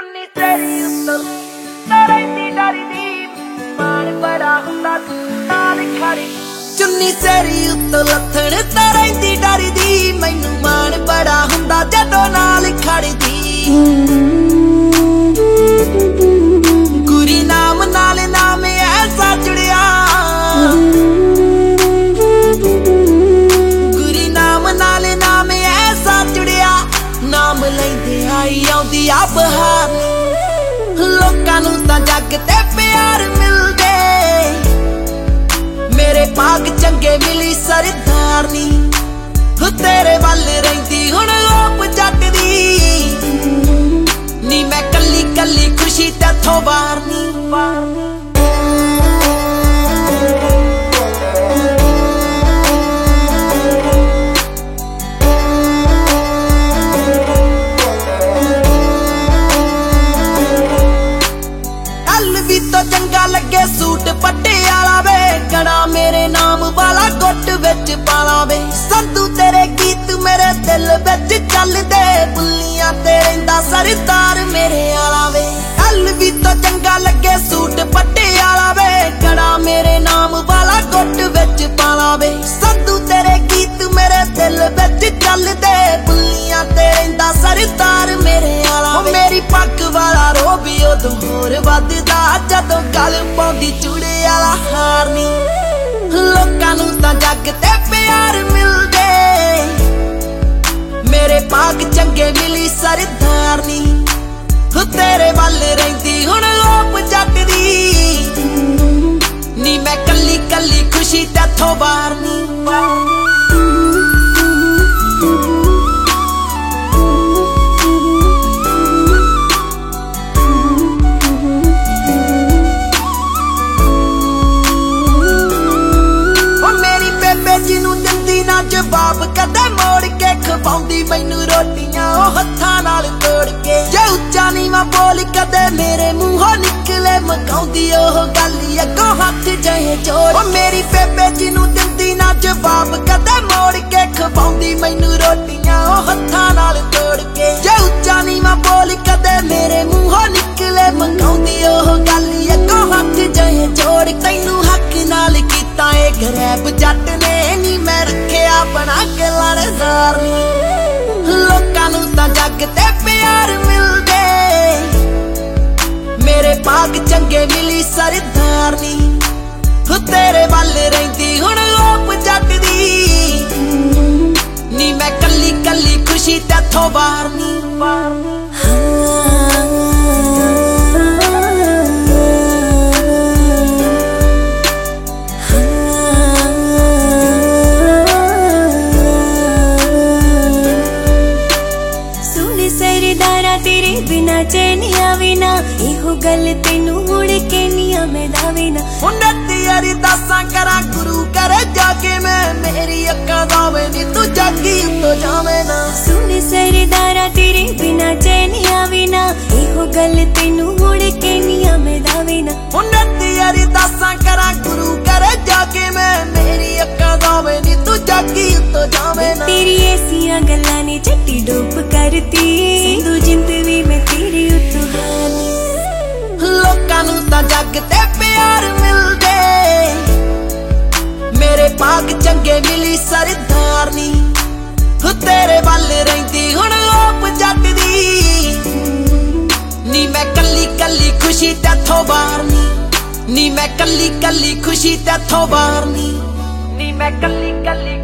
ਚੁੰਨੀ ਤੇਰੀ ਉੱਤੋਂ ਤਾਰੇ ਦੀ ਡਰੀ ਦੀ ਮਾਣ ਬੜਾ ਹੁੰਦਾ ਤੂੰ ਨਾਲ ਖੜੀ। ਚੁੰਨੀ ਤੇਰੀ ਉੱਤੋਂ ਲੱਥਣ ਤਾਰੇ ਦੀ ਡਰੀ ਦੀ ਮੈਨੂੰ ਮਾਣ ਬੜਾ ਹੁੰਦਾ ਜਦੋਂ ਨਾਲ ਖੜਦੀ ਆਉਂਦੀ ਆ ਬਹਾਰ ਲੋਕਾਂ ਨੂੰ ਤਾਂ ਜੱਗ ਤੇ ਪਿਆਰ ਮਿਲਦੇ। ਮੇਰੇ ਭਾਗ ਚੰਗੇ ਮਿਲੀ ਸਰਦਾਰਨੀ। ਹੋ ਤੇਰੇ ਵੱਲ ਰਹਿੰਦੀ ਹੁਣ ਆਪ ਜੱਟ ਦੀ ਨੀ ਮੈਂ ਕੱਲੀ ਕੱਲੀ ਖੁਸ਼ੀ ਤੇਥੋਂ ਵਾਰਨੀ। ਚੰਗਾ ਸੂਟ ਪੱਟੇ ਵਾਲਾ ਵੇ ਕਣਾ ਮੇਰੇ ਨਾਮ ਵਾਲਾ ਗੁੱਟ ਵਿੱਚ ਪਾਲਾ ਵੇ ਸੰਤੂ ਤੇਰੇ ਗੀਤ ਮੇਰੇ ਦਿਲ ਵਿੱਚ ਚੱਲਦੇ। ਬੁੱਲੀਆਂ ਤੇ ਰਹਿੰਦਾ ਸਰਦਾਰ ਮੇਰੇ ਆਲਾ ਵੇ ਕੱਲ ਵੀ ਤਾਂ ਚੰਗਾ ਲੱਗੇ ਤਾਂ ਜੱਗ ਤੇ ਪਿਆਰ ਮਿਲਦੇ। ਮੇਰੇ ਭਾਗ ਚੰਗੇ ਮਿਲੀ ਸਰਦਾਰਨੀ। ਹੋ, ਤੇਰੇ ਵੱਲ ਰਹਿੰਦੀ ਹੁਣ ਲੋਪ ਜੱਟ ਦੀ ਨੀ, ਮੈਂ ਕੱਲੀ ਕੱਲੀ ਖੁਸ਼ੀ ਤੇਥੋਂ ਵਾਰਨੀ ਕਦੇ ਮੇਰੇ ਮੂੰਹੋਂ ਨਿਕਲੇ ਮਕਾਉਂਦੀ ਉਹ ਗੱਲ, ਅੱਗੋਂ ਹੱਥ ਜਹੇ ਜੋੜ। ਓ ਮੇਰੀ ਬੇਬੇ ਜੀ ਨੂੰ ਦਿੰਦੀ ਨਾ ਜਵਾਬ, ਕਦੇ ਮੋੜ ਕੇ ਖਵਾਉਂਦੀ ਮੈਨੂੰ ਰੋਟੀਆਂ ਉਹ ਹੱਥਾਂ ਨਾਲ ਤੋੜ ਕੇ। ਜੇ ਉੱਚਾ ਨੀਵਾਂ ਬੋਲ ਕਦੇ ਮੇਰੇ ਮੂੰਹੋਂ ਨਿਕਲੇ ਮਕਾਉਂਦੀ ਉਹ ਗੱਲ, ਅੱਗੋਂ ਹੱਥ ਜਹੇ ਜੋੜ। ਤੈਨੂੰ ਹੱਕ ਨਾਲ ਕੀਤਾ ਏ ਗਰੈਬ ਜੱਟ ਨੇ, ਨੀ ਮੈਂ ਰੱਖਿਆ ਬਣਾ ਕੇ ਲੜਦਾਰ ਲੋਕਾਂ ਨੂੰ ਤਾਂ ਜੱਗ ਤੇ ਪਿਆਰ ਮਿਲਦੇ ਚੰਗੇ ਮਿਲੀ ਸਰਦਾਰਨੀ ਹੋ, ਤੇਰੇ ਵੱਲ ਰਹਿੰਦੀ, ਹੁਣ ਲੋਪ ਜੱਟ ਦੀ ਨੀ, ਮੈਂ ਕੱਲੀ ਕੱਲੀ ਖੁਸ਼ੀ ਤੇਥੋਂ ਵਾਰਨੀ ਸੁਣ ਤੇਰੇ ਬਿਨਾ ਚੈਨੀਆਂ ਵਿਨਾ ਇਹੋ ਗੱਲ ਤੈਨੂੰ ਮੁੜ ਕੇ ਨੀ ਆਵੇਦਾ ਨਾ। ਉਨਤ ਯਾਰੀ ਦਾਸਾਂ ਮਿਲੀ ਸਰਦਾਰਨੀ। ਹੋ ਤੇਰੇ ਵੱਲ ਰਹਿੰਦੀ, ਹੁਣ ਲੋਪ ਜੱਟ ਦੀ ਨੀ ਮੈਂ ਕੱਲੀ ਕੱਲੀ ਖੁਸ਼ੀ ਤੇਥੋਂ ਬਾਰਨੀ ਨੀ ਮੈਂ ਕੱਲੀ ਕੱਲੀ ਖੁਸ਼ੀ ਤੇਥੋਂ ਬਾਰਨੀ ਨੀ ਮੈਂ ਕੱਲੀ ਕੱਲੀ